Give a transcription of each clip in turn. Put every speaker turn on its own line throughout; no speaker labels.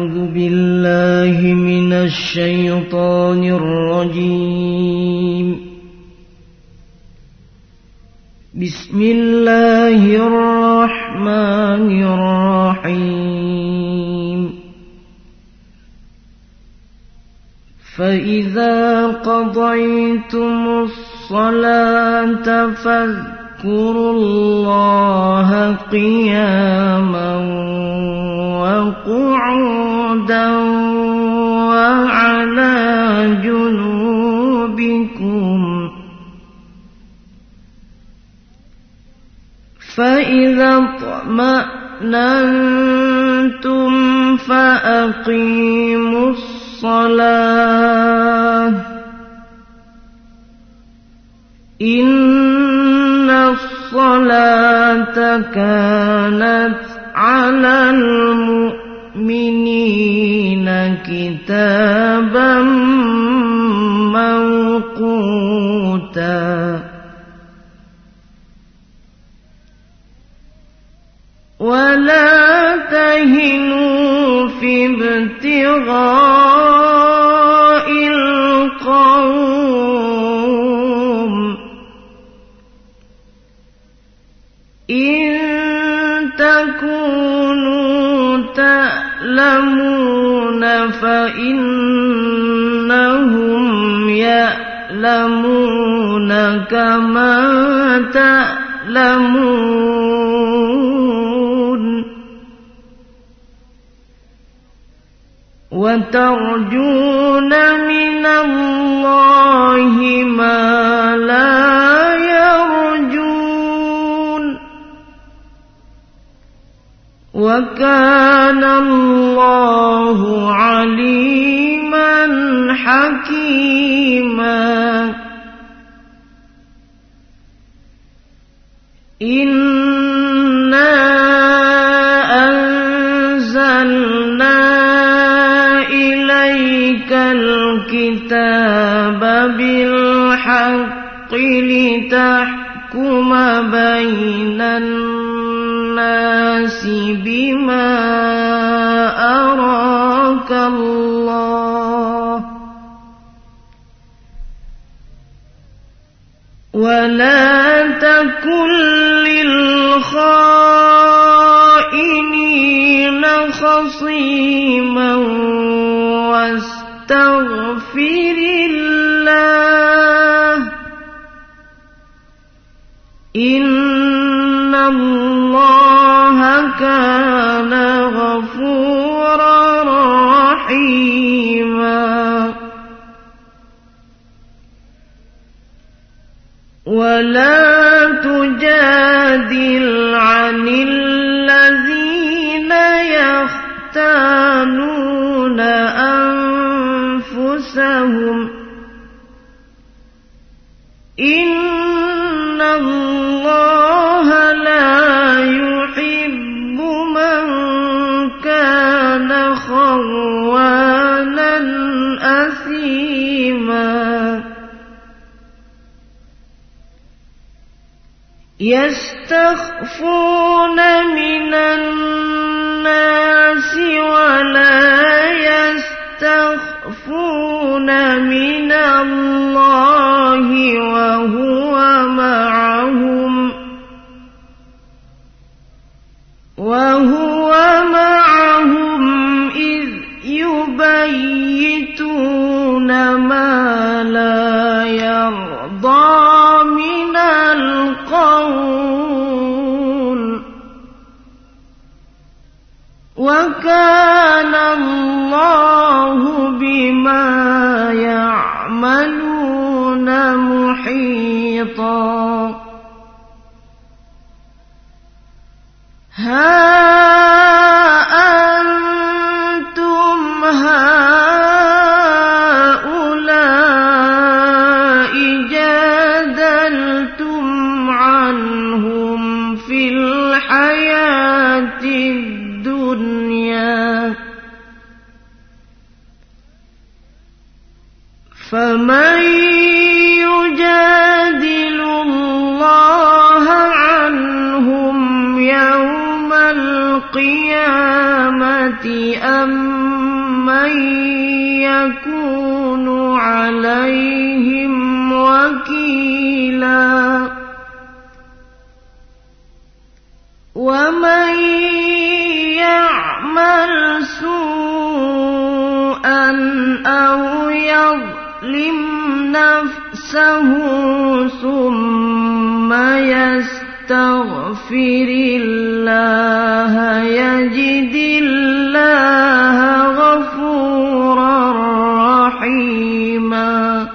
أعوذ بالله من الشيطان الرجيم. بسم الله الرحمن الرحيم. فإذا قضيتم الصلاة فاذكروا الله قياما وقعودا. وعلى جنوبكم فإذا اطمأننتم فأقيموا الصلاة إن الصلاة كانت على المؤمنين كتابا موقوتا. ولا تهنوا في ابتغاء فإنهم يألمون كما تألمون وترجون من الله ما لا وكان الله عليما حكيما. إنا أنزلنا إليك الكتاب بالحق لتحكم بين الناس بما أراك الله. ولا تكن للخائنين خصيما واستغفر الله. إن الله غفورا رحيما. ولا تجادل عن يستخفون من الناس ولا يستخفون من الله وهو وكان الله بما يعملون محيطا. نفسه ثم يستغفر الله يجد الله غفورا رحيما.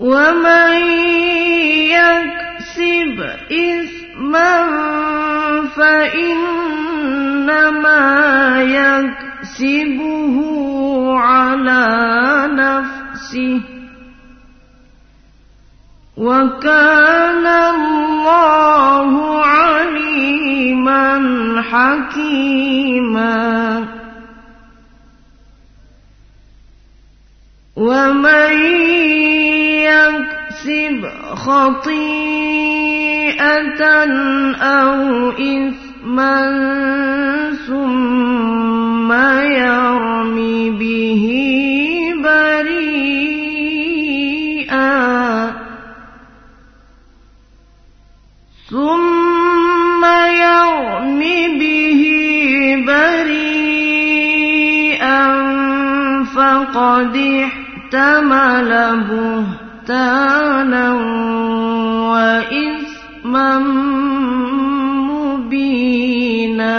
ومن يكسب إثما فإنما يكسبه على نفسه وكان الله عليما حكيما ومن يكسب خطيئة أو إثما ثم يرمي به ثم يرم به بريئا. فقد احتمل بهتانا وإثما مبينا.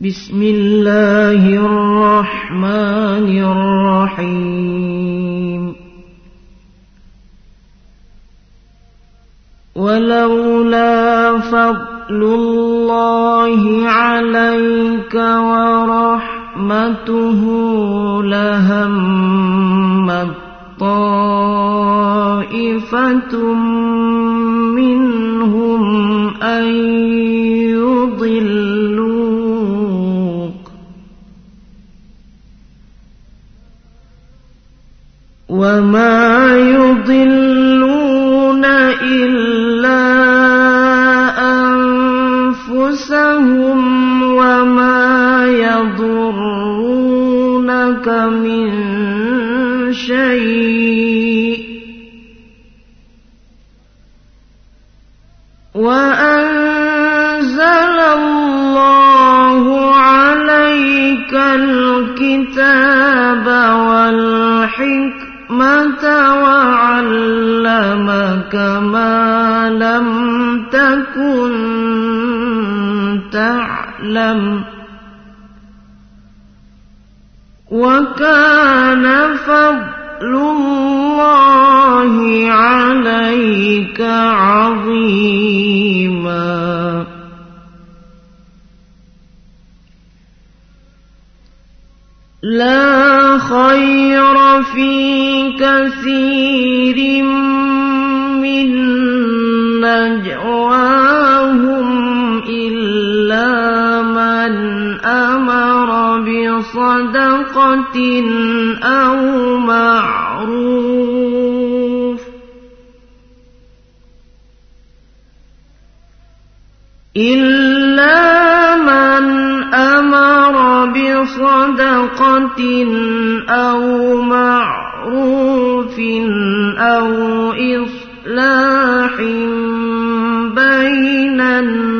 بسم الله الرحمن الرحيم ولولا فضل الله عليك ورحمته لهمت طائفة منهم أن يضلوك وما فضل الله عليك عظيما. لا خير في كثير من بصدقة أو معروف. إلا من أمر بصدقة أو معروف أو إصلاح بين الناس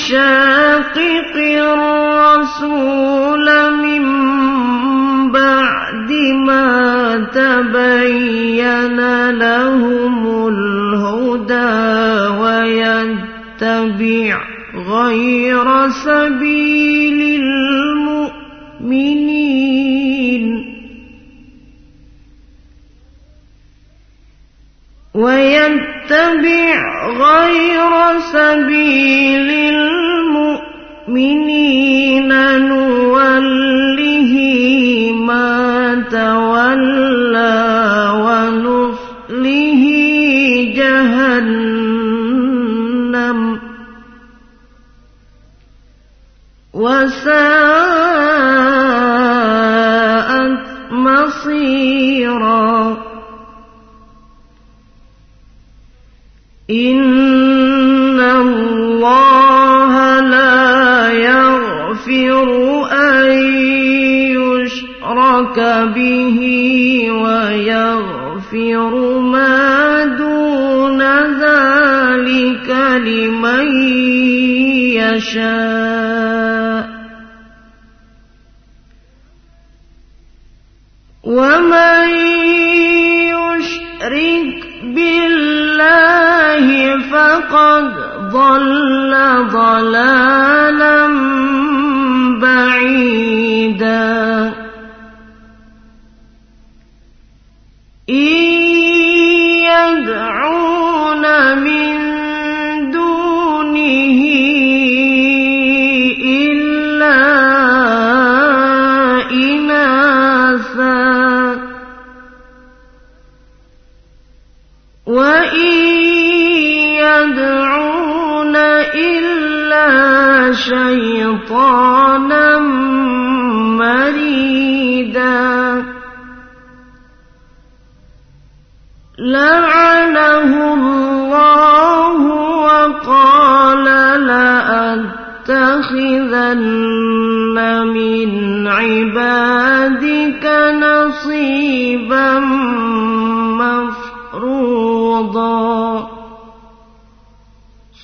يشاقق الرسول من بعد ما تبين لهم الهدى ويتبع غير سبيل المؤمنين ويتبع غير سبيل المؤمنين نوله ما تولى ونصله جهنم. وساءت يشرك به ويغفر ما دون ذلك لمن يشاء. ومن يشرك بالله فقد ضل ضلالا شيطانا مريدا. لعنه الله وقال لأتخذن من عبادك نصيبا مفروضا.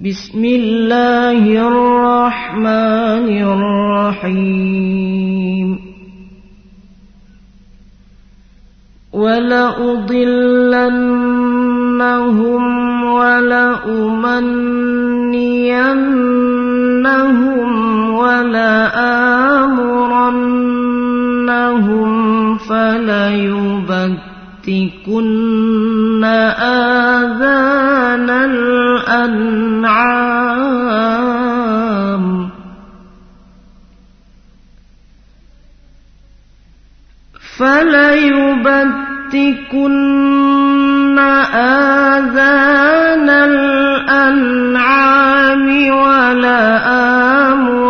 بسم الله الرحمن الرحيم. ولأضلنهم ولأمنينهم ولآمرنهم فليبتكن آذان الأنعام. فليبتكن آذان الأنعام ولآمرنهم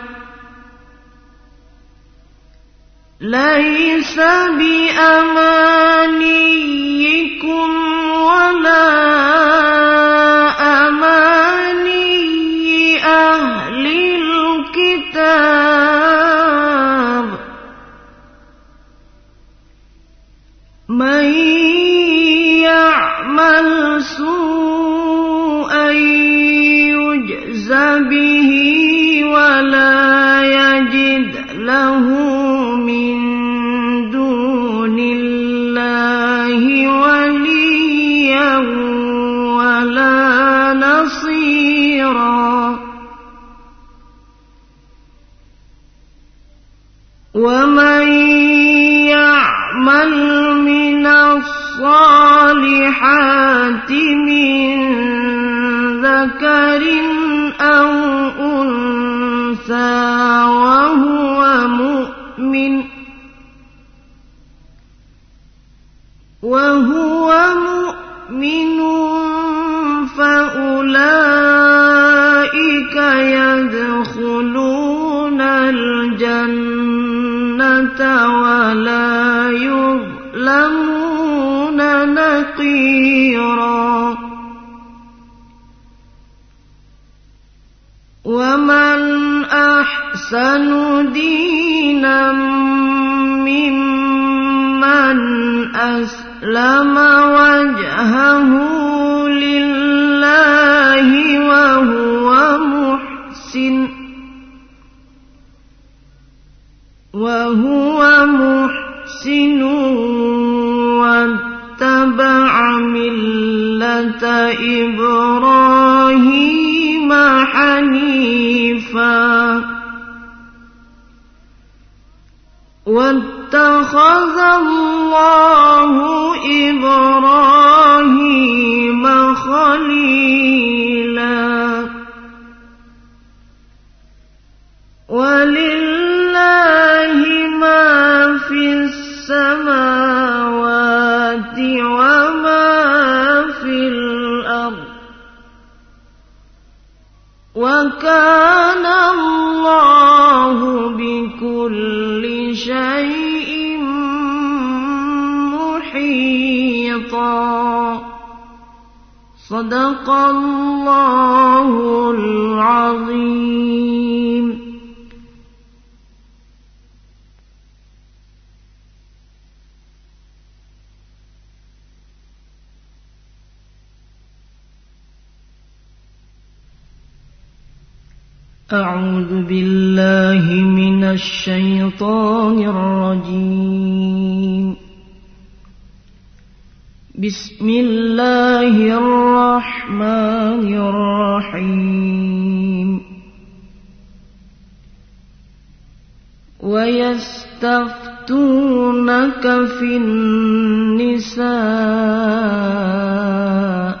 ليس بأمانيكم ولا أماني أهل الكتاب. من يدخلون الجنة ولا يظلمون نقيرا. ومن أحسن دينا ممن أسلم وجهه لله وهو محسن. وهو محسن واتبع ملة إبراهيم حنيفا. واتخذ الله أعوذ بالله من الشيطان الرجيم. بسم الله الرحمن الرحيم. ويستفتونك في النساء.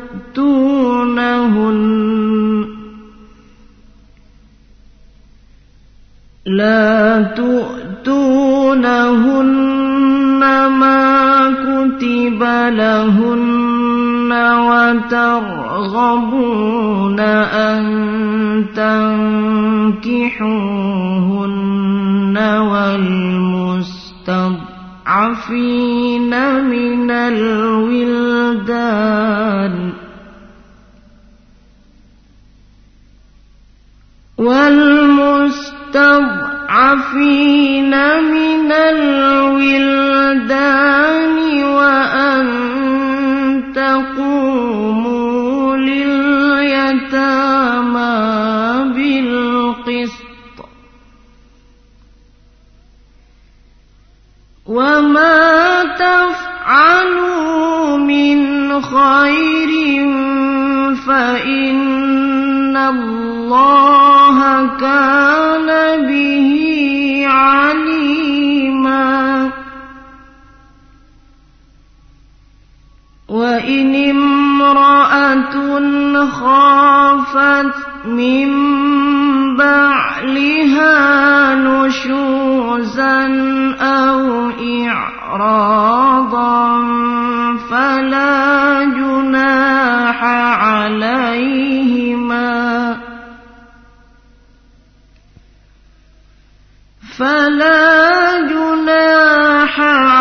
لهن وترغبون أن تنكحوهن والمستضعفين من الولدان والمستضعفين من الولدان لليتامى بالقسط. وما تفعلوا من خير فإن الله كان به عليما. وإن امرأة خافت من بعلها نشوزا أو إعراضا فلا جناح عليهما فلا جناح عليهما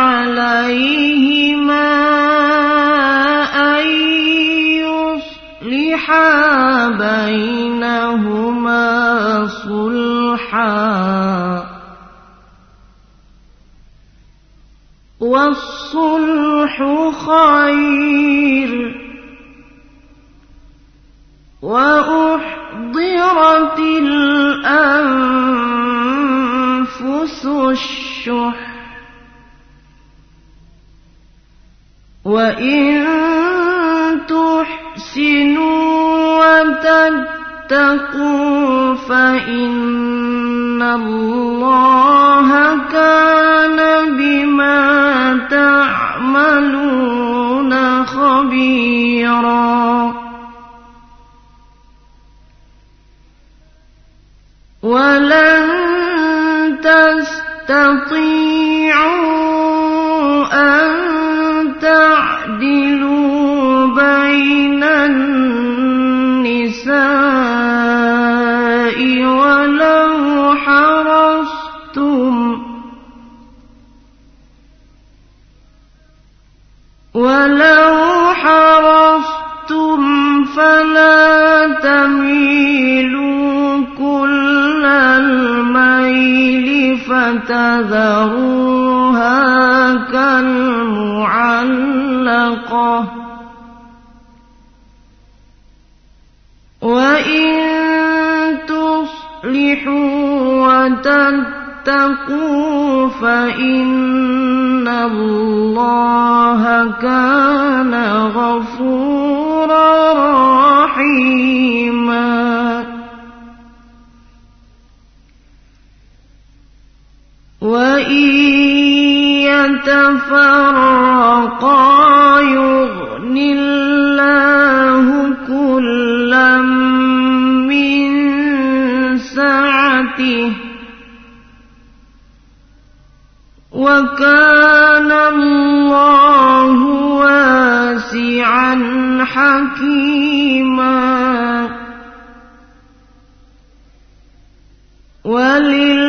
خير وأحضرت الأنفس الشح. وإن تحسنوا وتتقوا فإن الله كان بما تعملون. خبيرا ولن تستطيعوا أن تعدلوا بين النساء. الميل فتذروها كالمعلقة. وإن تصلحوا وتتقوا فإن الله كان غفورا رحيما. وإن يتفرقا يغن الله كلا من سعته وكان الله واسعا حكيما ولله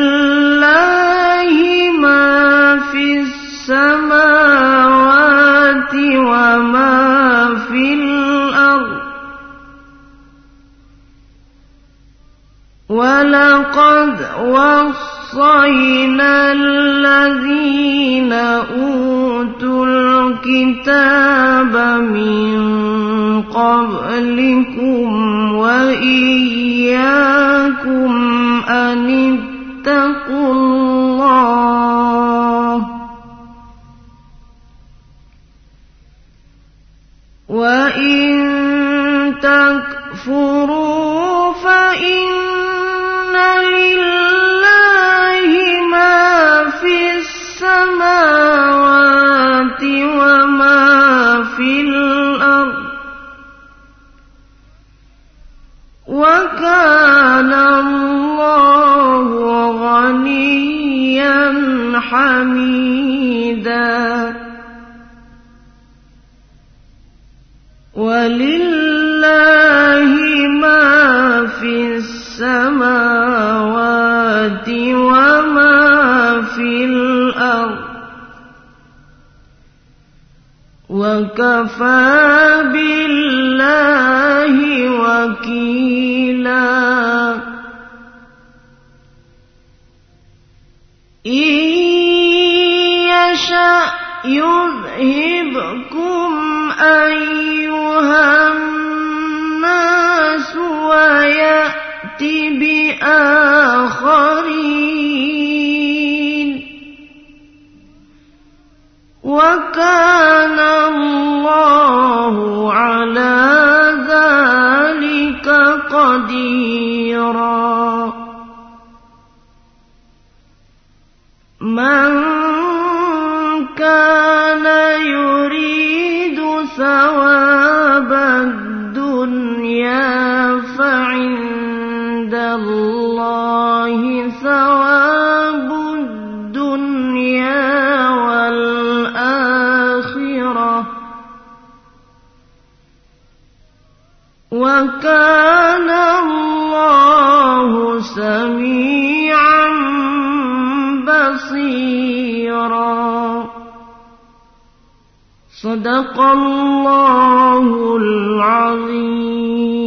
السماوات وما في الأرض ولقد وصينا الذين أوتوا الكتاب من قبلكم وإياكم أن اتقوا الله وإن تكفروا فإن لله ما في السماوات وما في الأرض وكان الله غنيا حميدا وكفى بالله وكيلا. إن يشأ يذهبكم أيها الناس ويأتي بآخرين وكان الله على ذلك قديرا. من كان يريد ثواب الدنيا سميعا بصيرا. صدق الله العظيم.